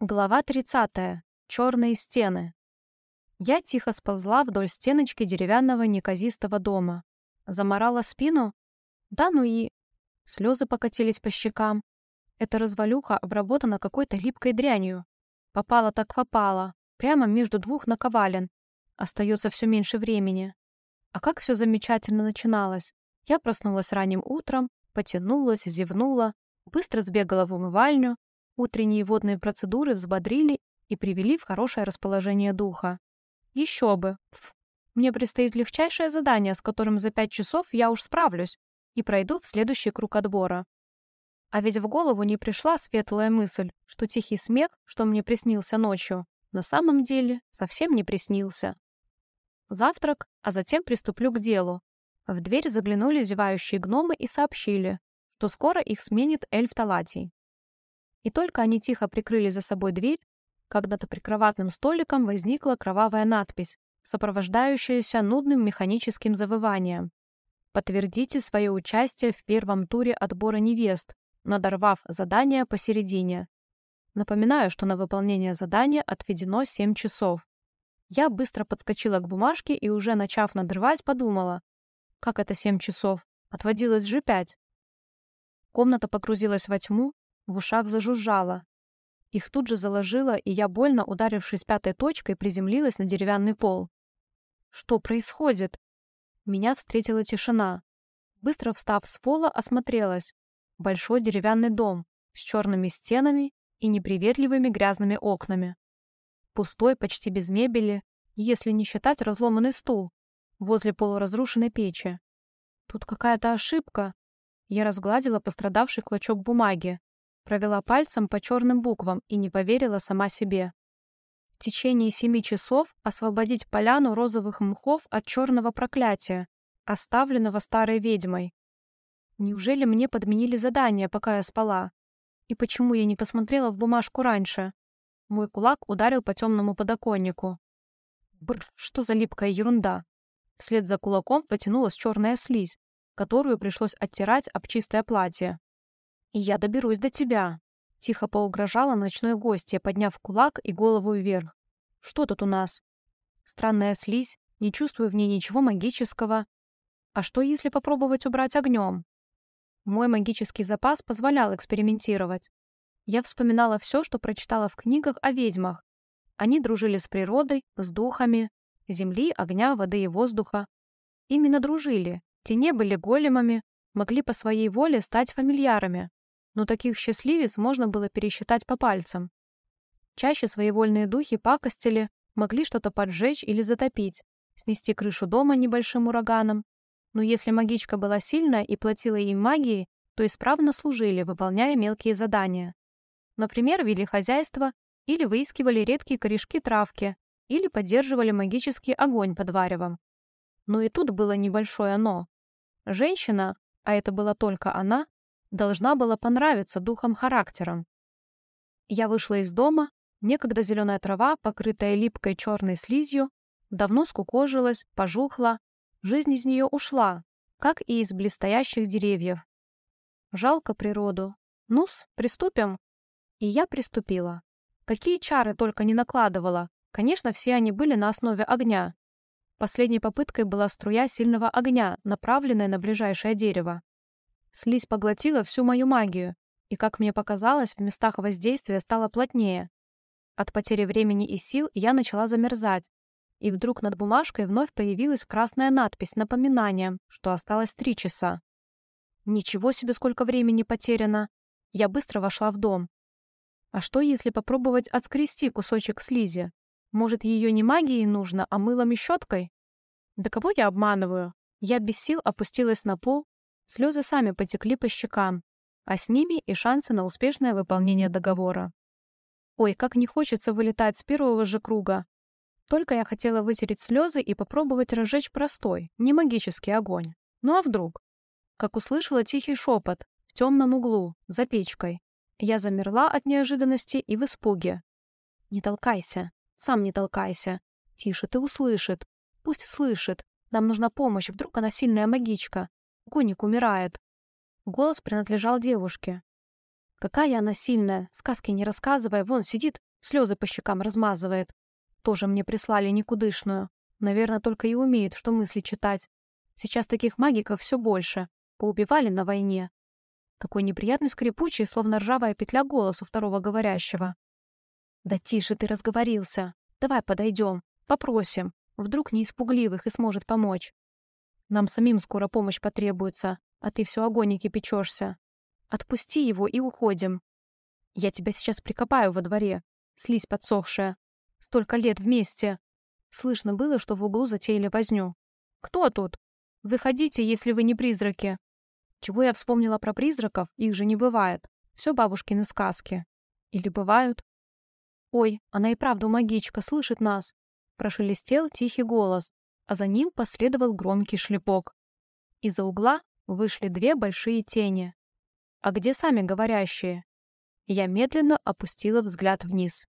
Глава 30. Черные стены. Я тихо сползла вдоль стеночки деревянного неказистого дома. Заморала спину? Да ну и... Слезы покатились по щекам. Эта развалюха обработана какой-то липкой дрянью. Попала так попала, прямо между двух наковален. Остается все меньше времени. А как все замечательно начиналось. Я проснулась ранним утром, потянулась, зевнула, быстро сбегала в умывальню, Утренние водные процедуры взбодрили и привели в хорошее расположение духа. Еще бы. Мне предстоит легчайшее задание, с которым за пять часов я уж справлюсь и пройду в следующий круг отбора. А ведь в голову не пришла светлая мысль, что тихий смех, что мне приснился ночью, на самом деле совсем не приснился. Завтрак, а затем приступлю к делу. В дверь заглянули зевающие гномы и сообщили, что скоро их сменит эльф Талатий. И только они тихо прикрыли за собой дверь, когда над прикроватным столиком возникла кровавая надпись, сопровождающаяся нудным механическим завыванием. Подтвердите свое участие в первом туре отбора невест, надорвав задание посередине. Напоминаю, что на выполнение задания отведено 7 часов. Я быстро подскочила к бумажке и уже начав надрывать, подумала, как это 7 часов? Отводилось же 5. Комната погрузилась во тьму, в ушах зажужжало. Их тут же заложило, и я, больно ударившись пятой точкой, приземлилась на деревянный пол. Что происходит? Меня встретила тишина. Быстро встав с пола, осмотрелась. Большой деревянный дом с черными стенами и неприветливыми грязными окнами. Пустой, почти без мебели, если не считать разломанный стул возле полуразрушенной печи. Тут какая-то ошибка. Я разгладила пострадавший клочок бумаги, Провела пальцем по черным буквам и не поверила сама себе. В течение семи часов освободить поляну розовых мхов от черного проклятия, оставленного старой ведьмой. Неужели мне подменили задание, пока я спала? И почему я не посмотрела в бумажку раньше? Мой кулак ударил по темному подоконнику. Бр, что за липкая ерунда. Вслед за кулаком потянулась черная слизь, которую пришлось оттирать об чистое платье. Я доберусь до тебя. Тихо поугрожала ночной гостья, подняв кулак и голову вверх. Что тут у нас? Странная слизь, не чувствую в ней ничего магического. А что, если попробовать убрать огнем? Мой магический запас позволял экспериментировать. Я вспоминала все, что прочитала в книгах о ведьмах. Они дружили с природой, с духами, земли, огня, воды и воздуха. Именно дружили. Те не были големами, могли по своей воле стать фамильярами но таких счастливец можно было пересчитать по пальцам. Чаще своевольные духи пакостили, могли что-то поджечь или затопить, снести крышу дома небольшим ураганом. Но если магичка была сильная и платила им магией, то исправно служили, выполняя мелкие задания. Например, вели хозяйство или выискивали редкие корешки травки, или поддерживали магический огонь под варевом. Но и тут было небольшое «но». Женщина, а это была только она, должна была понравиться духом характером. Я вышла из дома, некогда зеленая трава, покрытая липкой черной слизью, давно скукожилась, пожухла, жизнь из нее ушла, как и из блестящих деревьев. Жалко природу. Ну-с, приступим. И я приступила. Какие чары только не накладывала. Конечно, все они были на основе огня. Последней попыткой была струя сильного огня, направленная на ближайшее дерево. Слизь поглотила всю мою магию, и, как мне показалось, в местах воздействия стало плотнее. От потери времени и сил я начала замерзать, и вдруг над бумажкой вновь появилась красная надпись напоминанием, что осталось три часа. Ничего себе, сколько времени потеряно. Я быстро вошла в дом. А что, если попробовать отскрести кусочек слизи? Может, ее не магией нужно, а мылом и щеткой? Да кого я обманываю? Я без сил опустилась на пол Слезы сами потекли по щекам, а с ними и шансы на успешное выполнение договора. Ой, как не хочется вылетать с первого же круга. Только я хотела вытереть слезы и попробовать разжечь простой, не магический огонь. Ну а вдруг? Как услышала тихий шепот в темном углу, за печкой. Я замерла от неожиданности и в испуге. «Не толкайся, сам не толкайся. Тише, ты услышит. Пусть слышит. Нам нужна помощь, вдруг она сильная магичка. Гоник умирает. Голос принадлежал девушке. Какая она сильная, сказки не рассказывая, вон сидит, Слезы по щекам размазывает. Тоже мне прислали никудышную. Наверное, только и умеет, что мысли читать. Сейчас таких магиков все больше. Поубивали на войне. Какой неприятный скрипучий, словно ржавая петля голос у второго говорящего. «Да тише ты разговорился. Давай подойдем. Попросим. Вдруг не испугливых и сможет помочь. Нам самим скоро помощь потребуется, а ты все огонники печешься. Отпусти его и уходим. Я тебя сейчас прикопаю во дворе. Слизь подсохшая. Столько лет вместе. Слышно было, что в углу затеяли возню. «Кто тут? Выходите, если вы не призраки». Чего я вспомнила про призраков, их же не бывает. Все бабушкины сказки. Или бывают? Ой, она и правда магичка, слышит нас. Прошелестел тихий голос, а за ним последовал громкий шлепок. Из-за угла вышли две большие тени. А где сами говорящие? Я медленно опустила взгляд вниз.